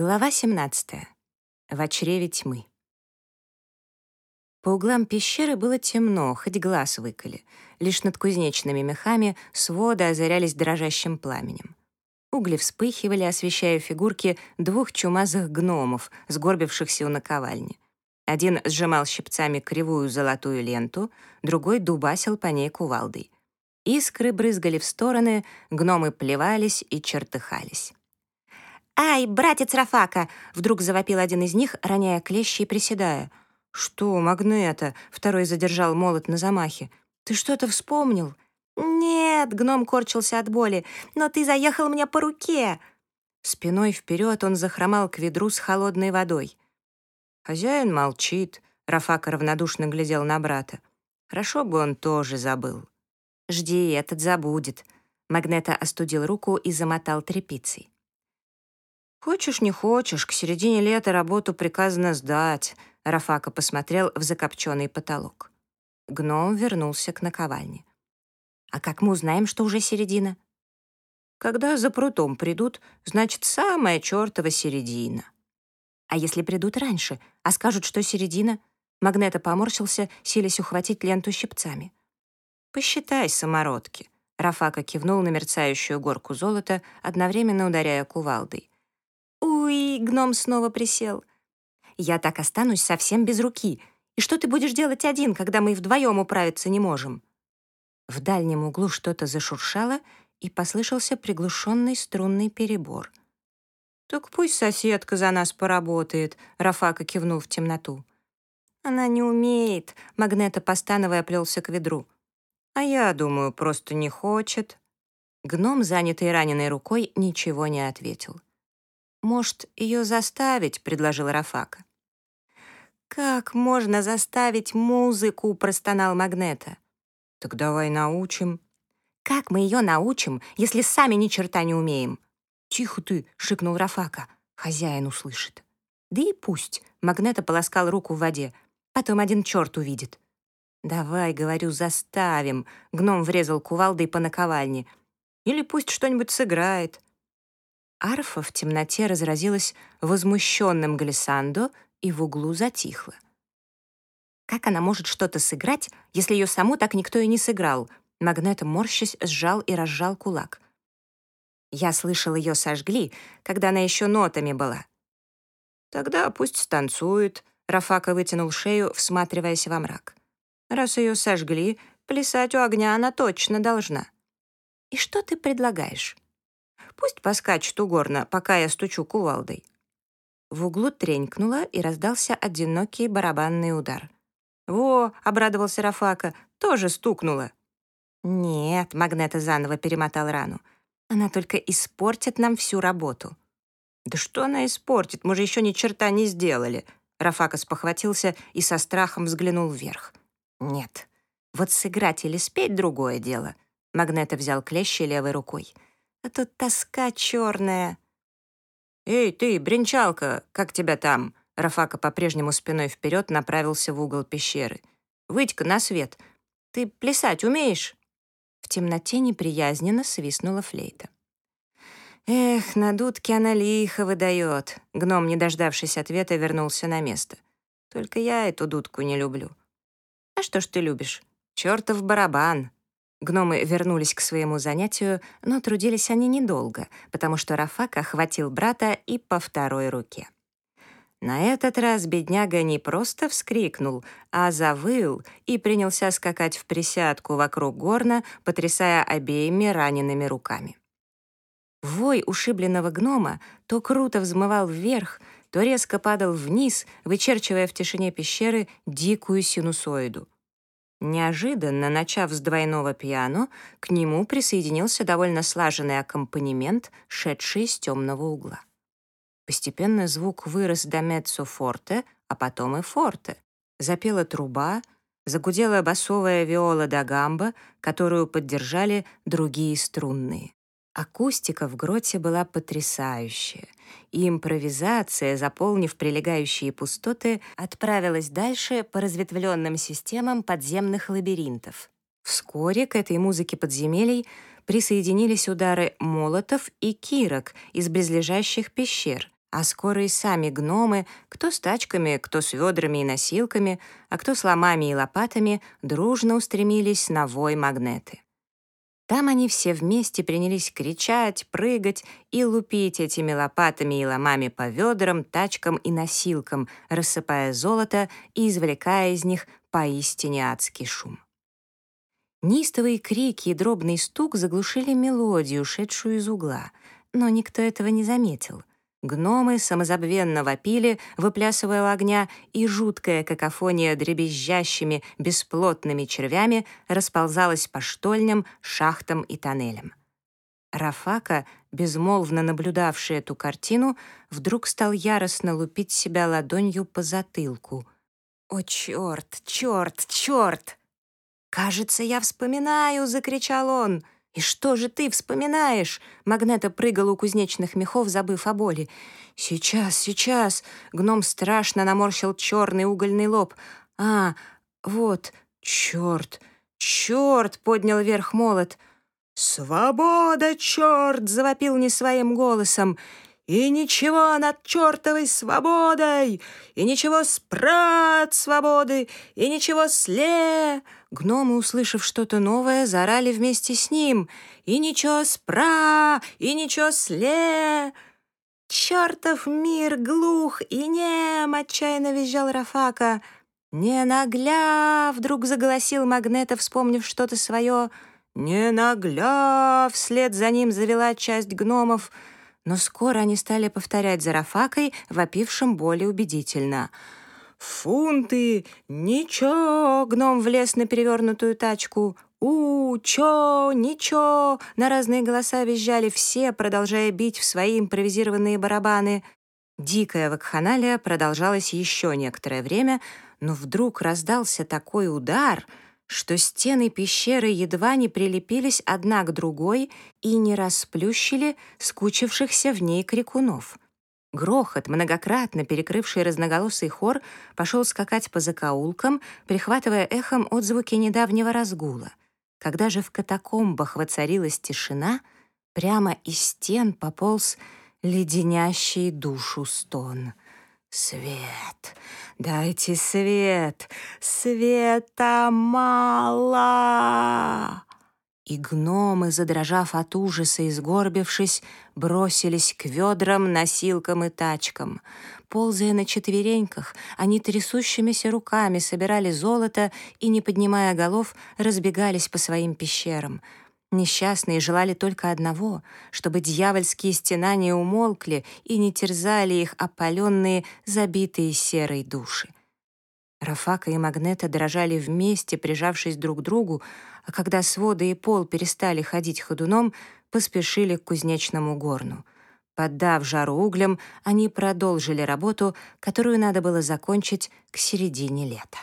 Глава 17. В чреве тьмы. По углам пещеры было темно, хоть глаз выколи. Лишь над кузнечными мехами своды озарялись дрожащим пламенем. Угли вспыхивали, освещая фигурки двух чумазых гномов, сгорбившихся у наковальни. Один сжимал щипцами кривую золотую ленту, другой дубасил по ней кувалдой. Искры брызгали в стороны, гномы плевались и чертыхались. «Ай, братец Рафака!» — вдруг завопил один из них, роняя клещи и приседая. «Что, Магнета?» — второй задержал молот на замахе. «Ты что-то вспомнил?» «Нет!» — гном корчился от боли. «Но ты заехал мне по руке!» Спиной вперед он захромал к ведру с холодной водой. Хозяин молчит. Рафака равнодушно глядел на брата. Хорошо бы он тоже забыл. «Жди, этот забудет». Магнета остудил руку и замотал тряпицей. «Хочешь, не хочешь, к середине лета работу приказано сдать», — Рафака посмотрел в закопченный потолок. Гном вернулся к наковальне. «А как мы узнаем, что уже середина?» «Когда за прутом придут, значит, самая чертова середина». «А если придут раньше, а скажут, что середина?» Магнета поморщился, силясь ухватить ленту щипцами. «Посчитай, самородки», — Рафака кивнул на мерцающую горку золота, одновременно ударяя кувалдой. «Уй!» — гном снова присел. «Я так останусь совсем без руки. И что ты будешь делать один, когда мы и вдвоем управиться не можем?» В дальнем углу что-то зашуршало, и послышался приглушенный струнный перебор. «Так пусть соседка за нас поработает», — Рафака кивнул в темноту. «Она не умеет», — Магнета, постановая, плелся к ведру. «А я думаю, просто не хочет». Гном, занятый раненой рукой, ничего не ответил. «Может, ее заставить?» — предложил Рафака. «Как можно заставить музыку?» — простонал Магнета. «Так давай научим». «Как мы ее научим, если сами ни черта не умеем?» «Тихо ты!» — шикнул Рафака. «Хозяин услышит». «Да и пусть!» — Магнета полоскал руку в воде. «Потом один черт увидит». «Давай, — говорю, — заставим!» — гном врезал кувалдой по наковальне. «Или пусть что-нибудь сыграет». Арфа в темноте разразилась возмущенным глиссандо и в углу затихла. «Как она может что-то сыграть, если ее саму так никто и не сыграл?» Магнета, морщась, сжал и разжал кулак. Я слышал, ее сожгли, когда она еще нотами была. «Тогда пусть станцует», — Рафака вытянул шею, всматриваясь во мрак. «Раз ее сожгли, плясать у огня она точно должна». «И что ты предлагаешь?» Пусть поскачет угорно, пока я стучу кувалдой». В углу тренькнуло, и раздался одинокий барабанный удар. «Во!» — обрадовался Рафака. «Тоже стукнуло». «Нет», — Магнета заново перемотал рану. «Она только испортит нам всю работу». «Да что она испортит? Мы же еще ни черта не сделали». Рафака спохватился и со страхом взглянул вверх. «Нет, вот сыграть или спеть — другое дело». Магнета взял клещи левой рукой а тут тоска черная». «Эй, ты, бренчалка, как тебя там?» Рафака по-прежнему спиной вперед направился в угол пещеры. «Выйдь-ка на свет. Ты плясать умеешь?» В темноте неприязненно свистнула флейта. «Эх, на дудке она лихо выдает». Гном, не дождавшись ответа, вернулся на место. «Только я эту дудку не люблю». «А что ж ты любишь? Чёртов барабан. Гномы вернулись к своему занятию, но трудились они недолго, потому что Рафак охватил брата и по второй руке. На этот раз бедняга не просто вскрикнул, а завыл и принялся скакать в присядку вокруг горна, потрясая обеими ранеными руками. Вой ушибленного гнома то круто взмывал вверх, то резко падал вниз, вычерчивая в тишине пещеры дикую синусоиду. Неожиданно, начав с двойного пиано, к нему присоединился довольно слаженный аккомпанемент, шедший из темного угла. Постепенно звук вырос до меццо-форте, а потом и форте. Запела труба, загудела басовая виола да гамба, которую поддержали другие струнные. Акустика в гроте была потрясающая, и импровизация, заполнив прилегающие пустоты, отправилась дальше по разветвленным системам подземных лабиринтов. Вскоре к этой музыке подземелий присоединились удары молотов и кирок из близлежащих пещер, А скоро и сами гномы, кто с тачками, кто с ведрами и носилками, а кто с ломами и лопатами, дружно устремились на вой магнеты. Там они все вместе принялись кричать, прыгать и лупить этими лопатами и ломами по ведрам, тачкам и носилкам, рассыпая золото и извлекая из них поистине адский шум. Нистовые крики и дробный стук заглушили мелодию, шедшую из угла, но никто этого не заметил. Гномы самозабвенно вопили, выплясывая у огня, и жуткая какофония дребезжащими, бесплотными червями расползалась по штольням, шахтам и тоннелям. Рафака, безмолвно наблюдавший эту картину, вдруг стал яростно лупить себя ладонью по затылку. «О, черт, черт, черт!» «Кажется, я вспоминаю!» — закричал он — «И что же ты вспоминаешь?» Магнета прыгал у кузнечных мехов, забыв о боли. «Сейчас, сейчас!» Гном страшно наморщил черный угольный лоб. «А, вот, черт, черт!» — поднял вверх молот. «Свобода, черт!» — завопил не своим голосом. «И ничего над чертовой свободой! И ничего спрат свободы! И ничего сле!» Гномы, услышав что-то новое, заорали вместе с ним. «И ничего спра! И ничего сле!» «Чертов мир глух и нем!» — отчаянно визжал Рафака. «Не нагля!» — вдруг заголосил Магнета, вспомнив что-то свое. «Не нагля!» — вслед за ним завела часть гномов. Но скоро они стали повторять за Рафакой, вопившим более убедительно — «Фунты! Ничего!» — гном влез на перевернутую тачку. «У, чё, ничего!» — на разные голоса визжали все, продолжая бить в свои импровизированные барабаны. Дикая вакханалия продолжалась еще некоторое время, но вдруг раздался такой удар, что стены пещеры едва не прилепились одна к другой и не расплющили скучившихся в ней крикунов. Грохот, многократно перекрывший разноголосый хор, пошел скакать по закоулкам, прихватывая эхом отзвуки недавнего разгула. Когда же в катакомбах воцарилась тишина, прямо из стен пополз леденящий душу стон. «Свет! Дайте свет! Света мало!» И гномы, задрожав от ужаса и сгорбившись, бросились к ведрам, носилкам и тачкам. Ползая на четвереньках, они трясущимися руками собирали золото и, не поднимая голов, разбегались по своим пещерам. Несчастные желали только одного, чтобы дьявольские стенания умолкли и не терзали их опаленные, забитые серой души. Рафака и Магнета дрожали вместе, прижавшись друг к другу, а когда своды и пол перестали ходить ходуном, поспешили к кузнечному горну. Поддав жару углям, они продолжили работу, которую надо было закончить к середине лета.